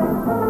Música